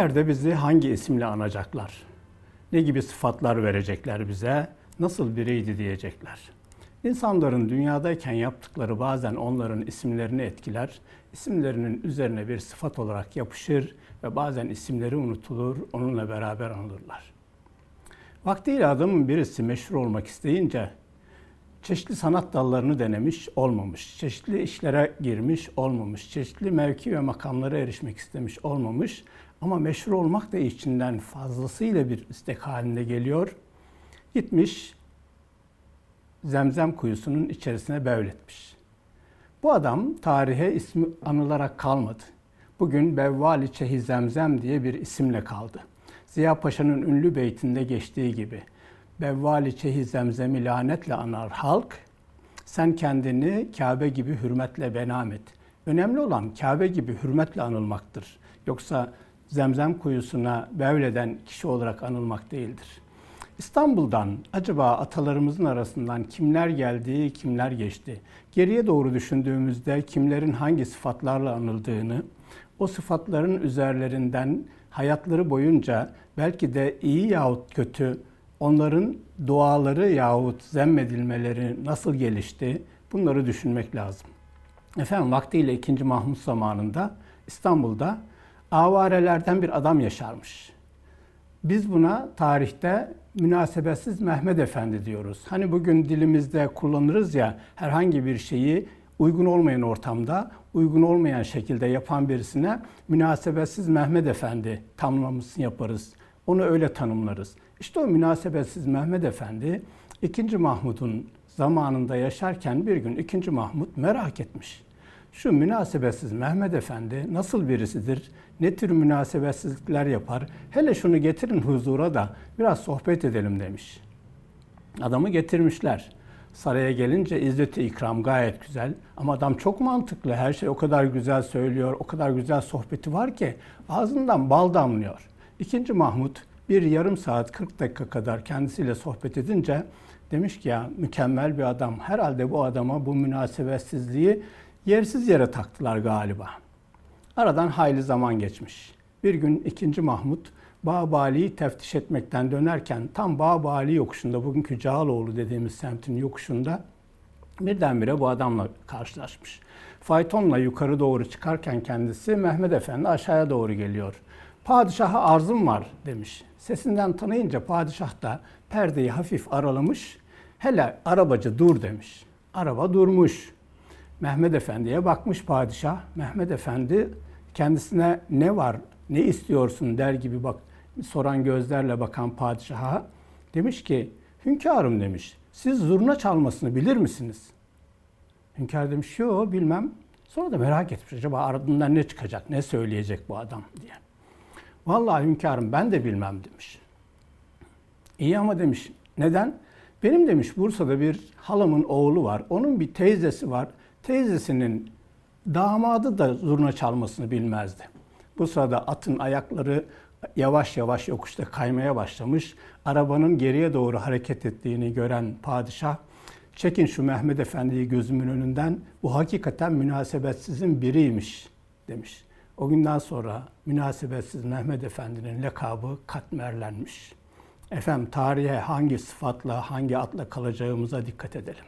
İleride bizi hangi isimle anacaklar? Ne gibi sıfatlar verecekler bize? Nasıl biriydi diyecekler? İnsanların dünyadayken yaptıkları bazen onların isimlerini etkiler, isimlerinin üzerine bir sıfat olarak yapışır ve bazen isimleri unutulur, onunla beraber anılırlar. Vaktiyle adamın birisi meşhur olmak isteyince çeşitli sanat dallarını denemiş, olmamış. Çeşitli işlere girmiş, olmamış. Çeşitli mevki ve makamlara erişmek istemiş, olmamış. Ama meşhur olmak da içinden fazlasıyla bir istek halinde geliyor. Gitmiş zemzem kuyusunun içerisine bevletmiş. Bu adam tarihe ismi anılarak kalmadı. Bugün Bevvali Çehi Zemzem diye bir isimle kaldı. Ziya Paşa'nın ünlü beytinde geçtiği gibi Bevvali Çehi Zemzem'i lanetle anar halk, sen kendini Kabe gibi hürmetle benam et. Önemli olan Kabe gibi hürmetle anılmaktır. Yoksa zemzem kuyusuna bevleden kişi olarak anılmak değildir. İstanbul'dan acaba atalarımızın arasından kimler geldi, kimler geçti? Geriye doğru düşündüğümüzde kimlerin hangi sıfatlarla anıldığını, o sıfatların üzerlerinden hayatları boyunca belki de iyi yahut kötü onların duaları yahut zemmedilmeleri nasıl gelişti bunları düşünmek lazım. Efendim vaktiyle 2. Mahmut zamanında İstanbul'da avarelerden bir adam yaşarmış. Biz buna tarihte münasebetsiz Mehmet Efendi diyoruz. Hani bugün dilimizde kullanırız ya herhangi bir şeyi uygun olmayan ortamda, uygun olmayan şekilde yapan birisine münasebetsiz Mehmet Efendi tamlamasını yaparız. Onu öyle tanımlarız. İşte o münasebetsiz Mehmet Efendi 2. Mahmud'un zamanında yaşarken bir gün 2. Mahmud merak etmiş. Şu münasebetsiz Mehmet Efendi nasıl birisidir? Ne tür münasebetsizlikler yapar? Hele şunu getirin huzura da biraz sohbet edelim demiş. Adamı getirmişler. Saraya gelince izzeti ikram gayet güzel. Ama adam çok mantıklı. Her şey o kadar güzel söylüyor. O kadar güzel sohbeti var ki ağzından bal damlıyor. İkinci Mahmut bir yarım saat 40 dakika kadar kendisiyle sohbet edince demiş ki ya mükemmel bir adam. Herhalde bu adama bu münasebetsizliği yersiz yere taktılar galiba. Aradan hayli zaman geçmiş. Bir gün 2. Mahmut Bağbali'yi teftiş etmekten dönerken tam Bağbali yokuşunda, bugünkü Cağaloğlu dediğimiz semtin yokuşunda birdenbire bu adamla karşılaşmış. Faytonla yukarı doğru çıkarken kendisi Mehmet Efendi aşağıya doğru geliyor. Padişaha arzum var demiş. Sesinden tanıyınca padişah da perdeyi hafif aralamış. Hele arabacı dur demiş. Araba durmuş. Mehmet Efendi'ye bakmış padişah. Mehmet Efendi kendisine ne var, ne istiyorsun der gibi bak soran gözlerle bakan padişaha demiş ki hünkârım demiş siz zurna çalmasını bilir misiniz? Hünkâr demiş yo bilmem. Sonra da merak etmiş acaba ardından ne çıkacak, ne söyleyecek bu adam diye. Vallahi hünkârım ben de bilmem demiş. İyi ama demiş neden? Benim demiş Bursa'da bir halamın oğlu var. Onun bir teyzesi var. Teyzesinin damadı da zurna çalmasını bilmezdi. Bu sırada atın ayakları yavaş yavaş yokuşta kaymaya başlamış. Arabanın geriye doğru hareket ettiğini gören padişah, çekin şu Mehmet Efendi'yi gözümün önünden, bu hakikaten münasebetsizin biriymiş demiş. O günden sonra münasebetsiz Mehmet Efendi'nin lakabı katmerlenmiş. Efendim tarihe hangi sıfatla, hangi atla kalacağımıza dikkat edelim.